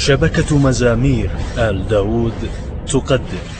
شبكة مزامير آل داود تقدم.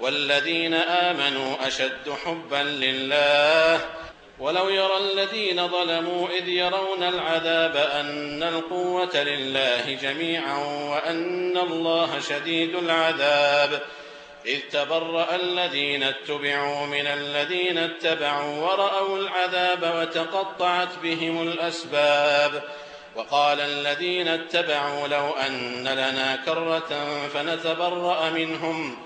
والذين آمنوا أشد حبا لله. ولو يرى الذين ظلموا إذ يرون العذاب أن القوة لله جميعا وأن الله شديد العذاب. إذ تبرأ الذين اتبعوا من الذين اتبعوا ورأوا العذاب وتقطعت بهم الأسباب. وقال الذين اتبعوا لو أن لنا كرة فنتبرأ منهم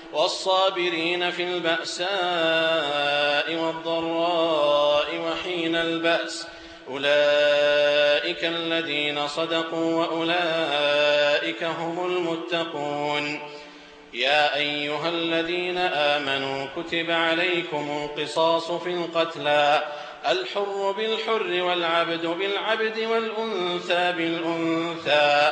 والصابرين في البأساء والضراء وحين البأس. أولئك الذين صدقوا وأولئك هم المتقون. يا أيها الذين آمنوا كتب عليكم القصاص في القتلى. الحر بالحر والعبد بالعبد والأنثى بالأنثى.